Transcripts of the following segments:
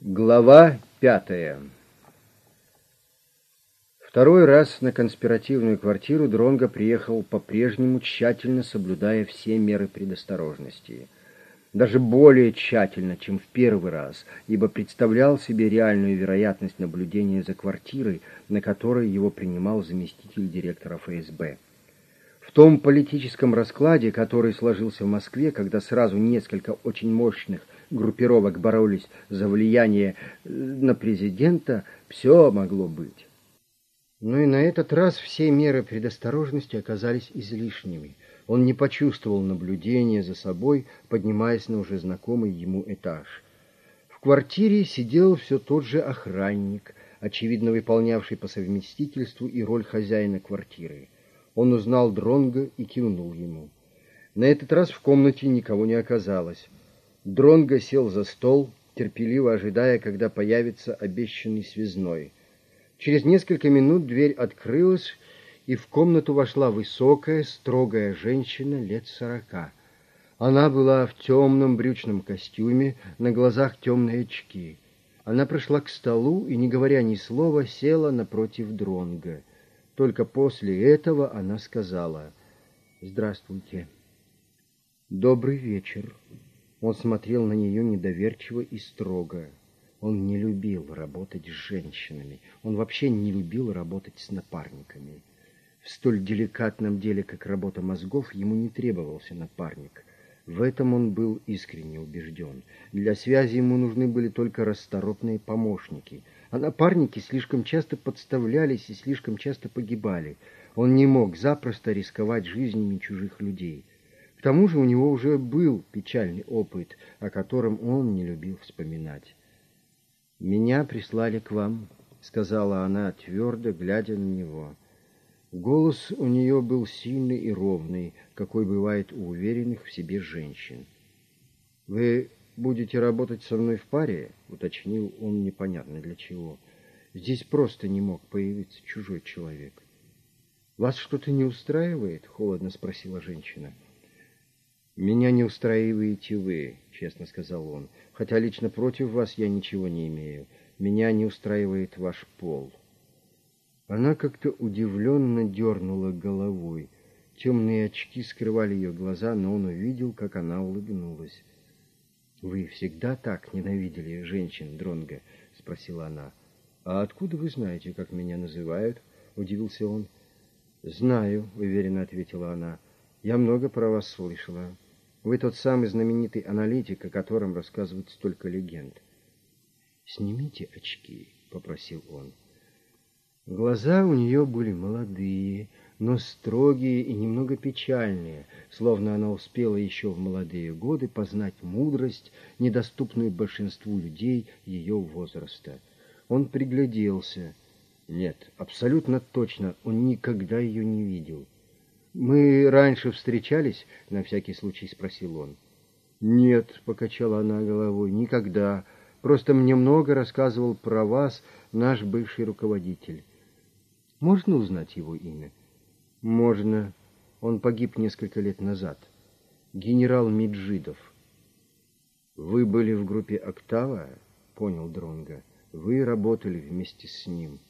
Глава пятая Второй раз на конспиративную квартиру Дронго приехал по-прежнему, тщательно соблюдая все меры предосторожности. Даже более тщательно, чем в первый раз, ибо представлял себе реальную вероятность наблюдения за квартирой, на которой его принимал заместитель директора ФСБ. В том политическом раскладе, который сложился в Москве, когда сразу несколько очень мощных группировок боролись за влияние э, на президента, все могло быть. Но и на этот раз все меры предосторожности оказались излишними. Он не почувствовал наблюдения за собой, поднимаясь на уже знакомый ему этаж. В квартире сидел все тот же охранник, очевидно выполнявший по совместительству и роль хозяина квартиры. Он узнал Дронга и кивнул ему. На этот раз в комнате никого не оказалось. Дронго сел за стол, терпеливо ожидая, когда появится обещанный связной. Через несколько минут дверь открылась, и в комнату вошла высокая, строгая женщина лет сорока. Она была в темном брючном костюме, на глазах темные очки. Она пришла к столу и, не говоря ни слова, села напротив Дронга. Только после этого она сказала «Здравствуйте». «Добрый вечер», он смотрел на нее недоверчиво и строго. Он не любил работать с женщинами. Он вообще не любил работать с напарниками. В столь деликатном деле, как работа мозгов, ему не требовался напарник. В этом он был искренне убежден. Для связи ему нужны были только расторопные помощники. А напарники слишком часто подставлялись и слишком часто погибали. Он не мог запросто рисковать жизнями чужих людей. К тому же у него уже был печальный опыт, о котором он не любил вспоминать. «Меня прислали к вам», — сказала она, твердо глядя на него. Голос у нее был сильный и ровный, какой бывает у уверенных в себе женщин. «Вы будете работать со мной в паре?» — уточнил он непонятно для чего. «Здесь просто не мог появиться чужой человек». «Вас что-то не устраивает?» — холодно спросила женщина. — «Меня не устраиваете вы», — честно сказал он, «хотя лично против вас я ничего не имею. Меня не устраивает ваш пол». Она как-то удивленно дернула головой. Темные очки скрывали ее глаза, но он увидел, как она улыбнулась. «Вы всегда так ненавидели женщин, Дронга? спросила она. «А откуда вы знаете, как меня называют?» — удивился он. «Знаю», — уверенно ответила она. «Я много про вас слышала». Вы тот самый знаменитый аналитик, о котором рассказывают столько легенд. «Снимите очки», — попросил он. Глаза у нее были молодые, но строгие и немного печальные, словно она успела еще в молодые годы познать мудрость, недоступную большинству людей ее возраста. Он пригляделся. Нет, абсолютно точно, он никогда ее не видел. «Мы раньше встречались?» — на всякий случай спросил он. «Нет», — покачала она головой, — «никогда. Просто мне много рассказывал про вас наш бывший руководитель». «Можно узнать его имя?» «Можно. Он погиб несколько лет назад. Генерал Миджидов». «Вы были в группе «Октава»?» — понял Дронга. «Вы работали вместе с ним».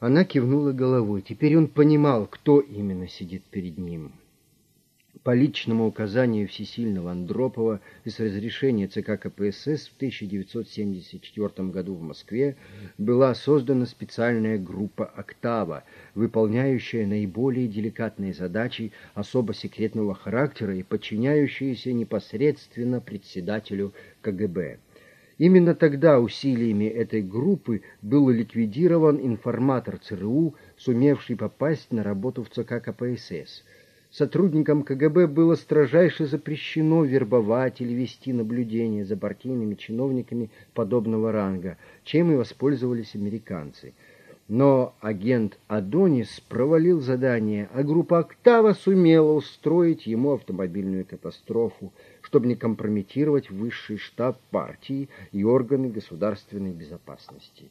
Она кивнула головой. Теперь он понимал, кто именно сидит перед ним. По личному указанию Всесильного Андропова и с разрешения ЦК КПСС в 1974 году в Москве была создана специальная группа «Октава», выполняющая наиболее деликатные задачи особо секретного характера и подчиняющаяся непосредственно председателю КГБ. Именно тогда усилиями этой группы был ликвидирован информатор ЦРУ, сумевший попасть на работу в ЦК КПСС. Сотрудникам КГБ было строжайше запрещено вербовать или вести наблюдение за партийными чиновниками подобного ранга, чем и воспользовались американцы. Но агент Адонис провалил задание, а группа «Октава» сумела устроить ему автомобильную катастрофу, чтобы не компрометировать высший штаб партии и органы государственной безопасности.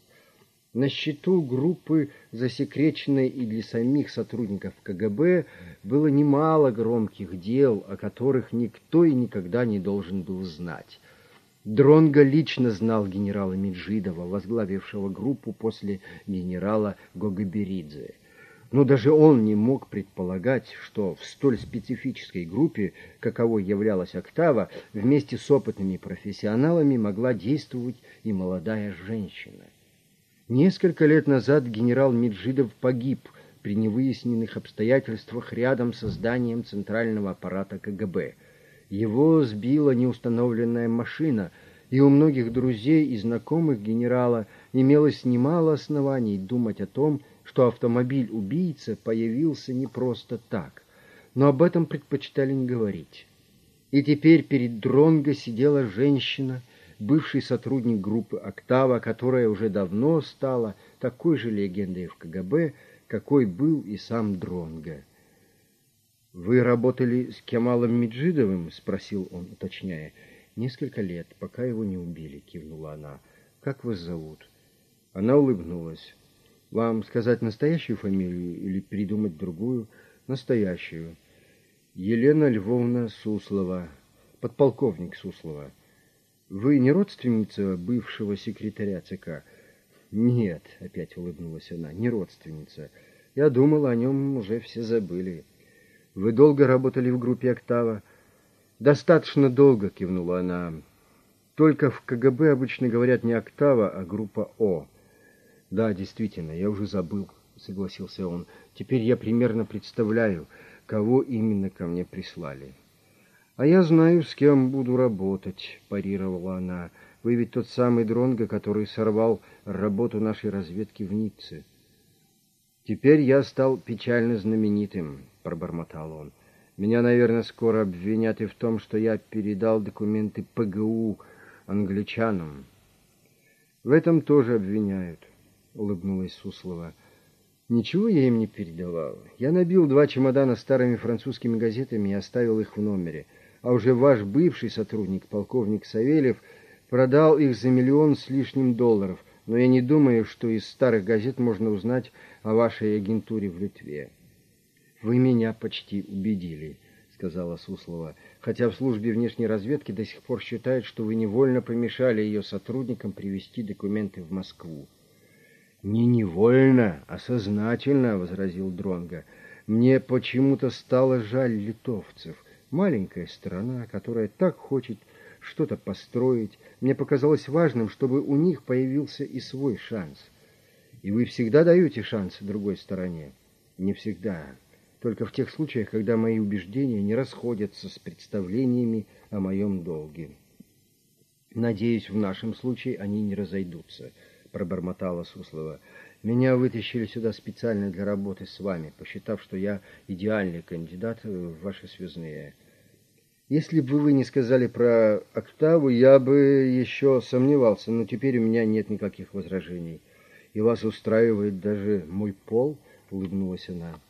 На счету группы, засекреченной и для самих сотрудников КГБ, было немало громких дел, о которых никто и никогда не должен был знать. Дронго лично знал генерала Меджидова, возглавившего группу после генерала Гогоберидзе. Но даже он не мог предполагать, что в столь специфической группе, каковой являлась «Октава», вместе с опытными профессионалами могла действовать и молодая женщина. Несколько лет назад генерал Меджидов погиб при невыясненных обстоятельствах рядом со зданием центрального аппарата КГБ – его сбила неустановленная машина, и у многих друзей и знакомых генерала имелось немало оснований думать о том, что автомобиль убийцы появился не просто так, но об этом предпочитали не говорить. И теперь перед Дронго сидела женщина, бывший сотрудник группы «Октава», которая уже давно стала такой же легендой в КГБ, какой был и сам Дронго. «Вы работали с Кемалом Меджидовым?» — спросил он, уточняя. «Несколько лет, пока его не убили», — кивнула она. «Как вас зовут?» Она улыбнулась. «Вам сказать настоящую фамилию или придумать другую?» «Настоящую. Елена Львовна Суслова, подполковник Суслова. Вы не родственница бывшего секретаря ЦК?» «Нет», — опять улыбнулась она, — «не родственница. Я думала, о нем уже все забыли». Вы долго работали в группе «Октава»? Достаточно долго, кивнула она. Только в КГБ обычно говорят не «Октава», а группа «О». Да, действительно, я уже забыл, согласился он. Теперь я примерно представляю, кого именно ко мне прислали. А я знаю, с кем буду работать, парировала она. Вы ведь тот самый Дронго, который сорвал работу нашей разведки в Ницце. Теперь я стал печально знаменитым пробормотал он. Меня, наверное, скоро обвинят и в том, что я передал документы ПГУ англичанам. В этом тоже обвиняют, улыбнулась Суслова. Ничего я им не передавал. Я набил два чемодана старыми французскими газетами и оставил их в номере. А уже ваш бывший сотрудник, полковник Савельев, продал их за миллион с лишним долларов. Но я не думаю, что из старых газет можно узнать о вашей агентуре в Литве. «Вы меня почти убедили», — сказала Суслова, «хотя в службе внешней разведки до сих пор считают, что вы невольно помешали ее сотрудникам привезти документы в Москву». «Не невольно, а сознательно», — возразил Дронга. «Мне почему-то стало жаль литовцев. Маленькая страна, которая так хочет что-то построить. Мне показалось важным, чтобы у них появился и свой шанс. И вы всегда даете шанс другой стороне?» «Не всегда» только в тех случаях, когда мои убеждения не расходятся с представлениями о моем долге. Надеюсь, в нашем случае они не разойдутся, пробормотала Суслова. Меня вытащили сюда специально для работы с вами, посчитав, что я идеальный кандидат в ваши связные. Если бы вы не сказали про октаву, я бы еще сомневался, но теперь у меня нет никаких возражений. И вас устраивает даже мой пол, улыбнулась она.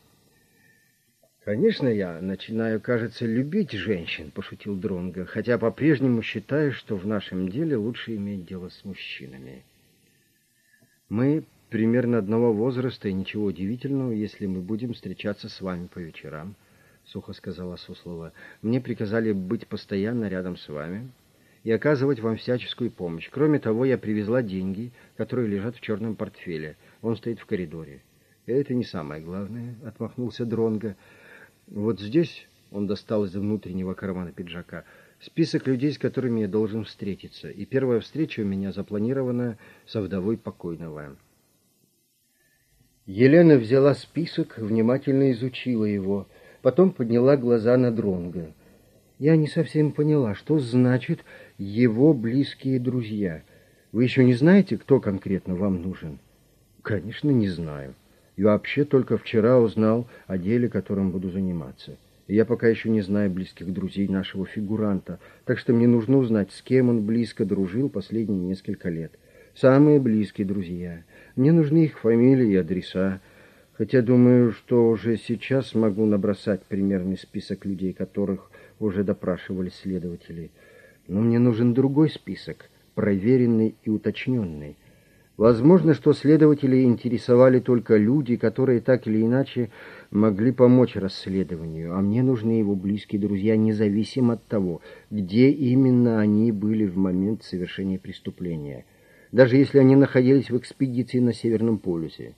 Конечно, я начинаю, кажется, любить женщин, пошутил Дронга, хотя по-прежнему считаю, что в нашем деле лучше иметь дело с мужчинами. Мы примерно одного возраста, и ничего удивительного, если мы будем встречаться с вами по вечерам, сухо сказала Суслова. Мне приказали быть постоянно рядом с вами и оказывать вам всяческую помощь. Кроме того, я привезла деньги, которые лежат в черном портфеле. Он стоит в коридоре. Это не самое главное, отмахнулся Дронга. Вот здесь он достал из внутреннего кармана пиджака список людей, с которыми я должен встретиться. И первая встреча у меня запланирована со вдовой покойного. Елена взяла список, внимательно изучила его, потом подняла глаза на Дронга. Я не совсем поняла, что значит его близкие друзья. Вы еще не знаете, кто конкретно вам нужен? Конечно, не знаю. И вообще только вчера узнал о деле, которым буду заниматься. И я пока еще не знаю близких друзей нашего фигуранта, так что мне нужно узнать, с кем он близко дружил последние несколько лет. Самые близкие друзья. Мне нужны их фамилии и адреса. Хотя думаю, что уже сейчас могу набросать примерный список людей, которых уже допрашивали следователи. Но мне нужен другой список, проверенный и уточненный. Возможно, что следователи интересовали только люди, которые так или иначе могли помочь расследованию, а мне нужны его близкие друзья, независимо от того, где именно они были в момент совершения преступления, даже если они находились в экспедиции на Северном полюсе.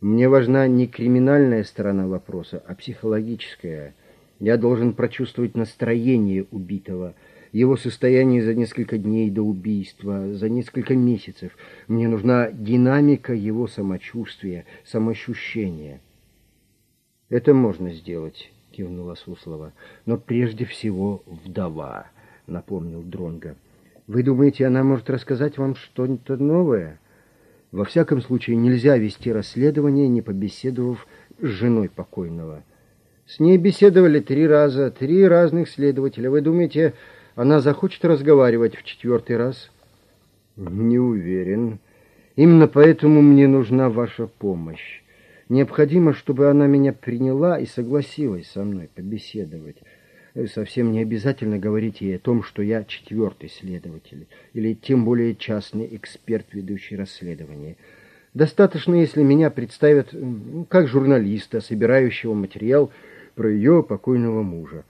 Мне важна не криминальная сторона вопроса, а психологическая. Я должен прочувствовать настроение убитого – его состояние за несколько дней до убийства, за несколько месяцев. Мне нужна динамика его самочувствия, самоощущения. Это можно сделать, кивнула Суслова. Но прежде всего вдова, напомнил Дронга. Вы думаете, она может рассказать вам что-то новое? Во всяком случае, нельзя вести расследование, не побеседовав с женой покойного. С ней беседовали три раза, три разных следователя. Вы думаете, она захочет разговаривать в четвертый раз? Не уверен. Именно поэтому мне нужна ваша помощь. Необходимо, чтобы она меня приняла и согласилась со мной побеседовать. Совсем не обязательно говорить ей о том, что я четвертый следователь, или тем более частный эксперт, ведущий расследование. Достаточно, если меня представят как журналиста, собирающего материал про ее покойного мужа.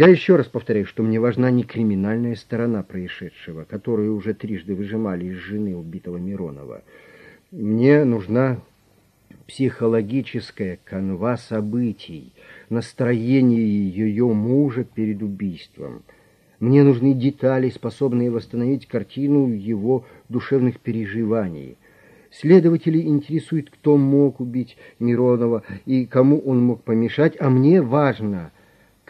Я еще раз повторяю, что мне важна не криминальная сторона происшедшего, которую уже трижды выжимали из жены убитого Миронова. Мне нужна психологическая канва событий, настроение ее мужа перед убийством. Мне нужны детали, способные восстановить картину его душевных переживаний. Следователи интересуют, кто мог убить Миронова и кому он мог помешать, а мне важно –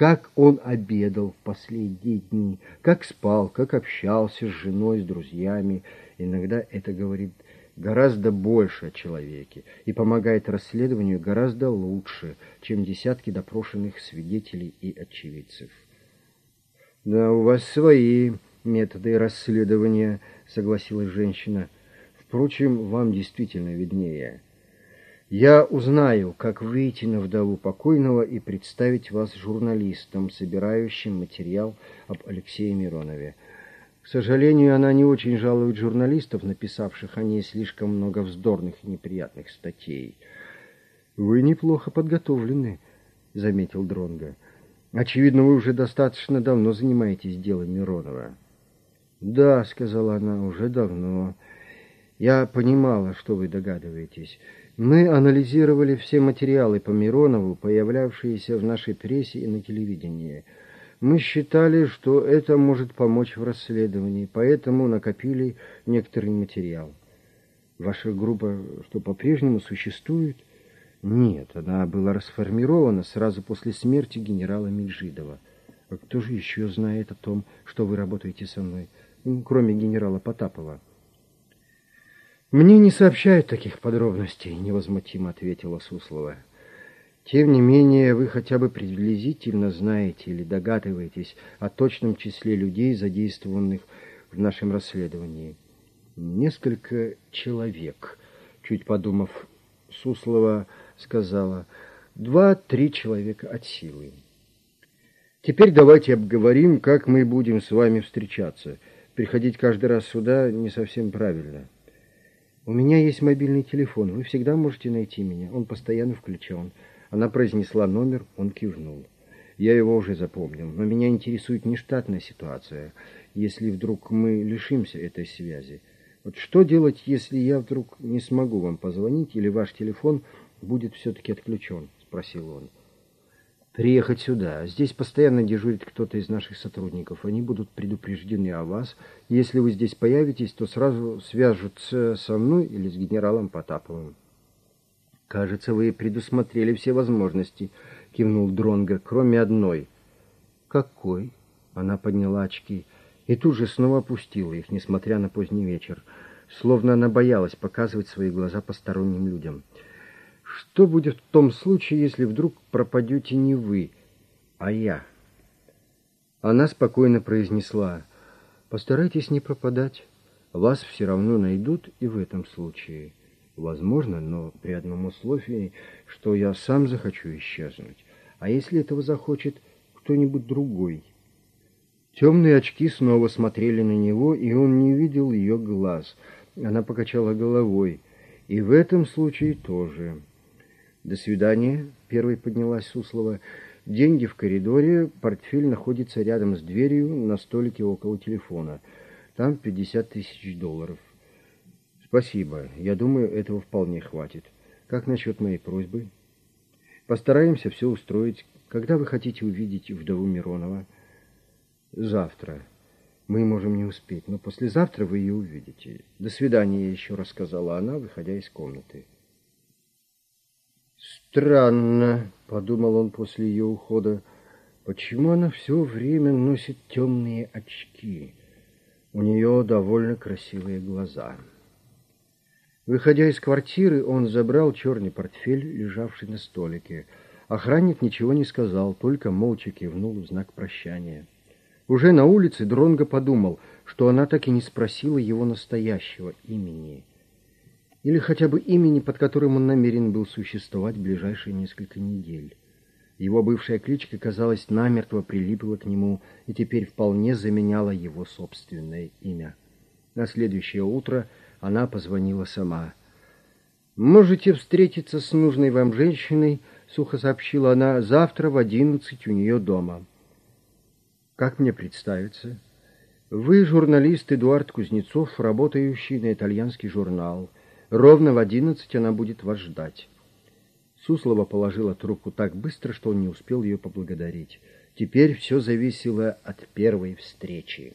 как он обедал в последние дни, как спал, как общался с женой, с друзьями. Иногда это говорит гораздо больше о человеке и помогает расследованию гораздо лучше, чем десятки допрошенных свидетелей и очевидцев. «Да, у вас свои методы расследования», — согласилась женщина. «Впрочем, вам действительно виднее». Я узнаю, как выйти на вдову покойного и представить вас журналистам, собирающим материал об Алексее Миронове. К сожалению, она не очень жалует журналистов, написавших о ней слишком много вздорных и неприятных статей. «Вы неплохо подготовлены», — заметил Дронга. «Очевидно, вы уже достаточно давно занимаетесь делом Миронова». «Да», — сказала она, — «уже давно. Я понимала, что вы догадываетесь». Мы анализировали все материалы по Миронову, появлявшиеся в нашей прессе и на телевидении. Мы считали, что это может помочь в расследовании, поэтому накопили некоторый материал. Ваша группа что, по-прежнему существует? Нет, она была расформирована сразу после смерти генерала Мельжидова. А кто же еще знает о том, что вы работаете со мной, кроме генерала Потапова? «Мне не сообщают таких подробностей», — невозмутимо ответила Суслова. «Тем не менее, вы хотя бы приблизительно знаете или догадываетесь о точном числе людей, задействованных в нашем расследовании. Несколько человек, чуть подумав, Суслова сказала, два-три человека от силы. Теперь давайте обговорим, как мы будем с вами встречаться. Приходить каждый раз сюда не совсем правильно». «У меня есть мобильный телефон, вы всегда можете найти меня, он постоянно включен». Она произнесла номер, он кивнул. Я его уже запомнил, но меня интересует не штатная ситуация, если вдруг мы лишимся этой связи. Вот что делать, если я вдруг не смогу вам позвонить, или ваш телефон будет все-таки отключен?» — спросил он приехать сюда. Здесь постоянно дежурит кто-то из наших сотрудников. Они будут предупреждены о вас. Если вы здесь появитесь, то сразу свяжутся со мной или с генералом Потаповым. Кажется, вы предусмотрели все возможности, кивнул Дронга, кроме одной. Какой? Она подняла очки и тут же снова опустила их, несмотря на поздний вечер, словно она боялась показывать свои глаза посторонним людям. Что будет в том случае, если вдруг пропадете не вы, а я? Она спокойно произнесла, постарайтесь не пропадать. Вас все равно найдут и в этом случае. Возможно, но при одном условии, что я сам захочу исчезнуть. А если этого захочет кто-нибудь другой? Темные очки снова смотрели на него, и он не видел ее глаз. Она покачала головой. И в этом случае тоже. «До свидания», — первой поднялась Суслова. «Деньги в коридоре, портфель находится рядом с дверью на столике около телефона. Там пятьдесят тысяч долларов». «Спасибо. Я думаю, этого вполне хватит. Как насчет моей просьбы?» «Постараемся все устроить. Когда вы хотите увидеть вдову Миронова?» «Завтра. Мы можем не успеть, но послезавтра вы ее увидите. До свидания», — еще раз сказала она, выходя из комнаты. «Странно», — подумал он после ее ухода, — «почему она все время носит темные очки? У нее довольно красивые глаза». Выходя из квартиры, он забрал черный портфель, лежавший на столике. Охранник ничего не сказал, только молча кивнул в знак прощания. Уже на улице Дронго подумал, что она так и не спросила его настоящего имени или хотя бы имени, под которым он намерен был существовать в ближайшие несколько недель. Его бывшая кличка, казалось, намертво прилипла к нему и теперь вполне заменяла его собственное имя. На следующее утро она позвонила сама. «Можете встретиться с нужной вам женщиной», — сухо сообщила она, — «завтра в одиннадцать у нее дома». «Как мне представиться?» «Вы журналист Эдуард Кузнецов, работающий на итальянский журнал». Ровно в одиннадцать она будет вас ждать. Суслова положила трубку так быстро, что он не успел ее поблагодарить. Теперь все зависело от первой встречи.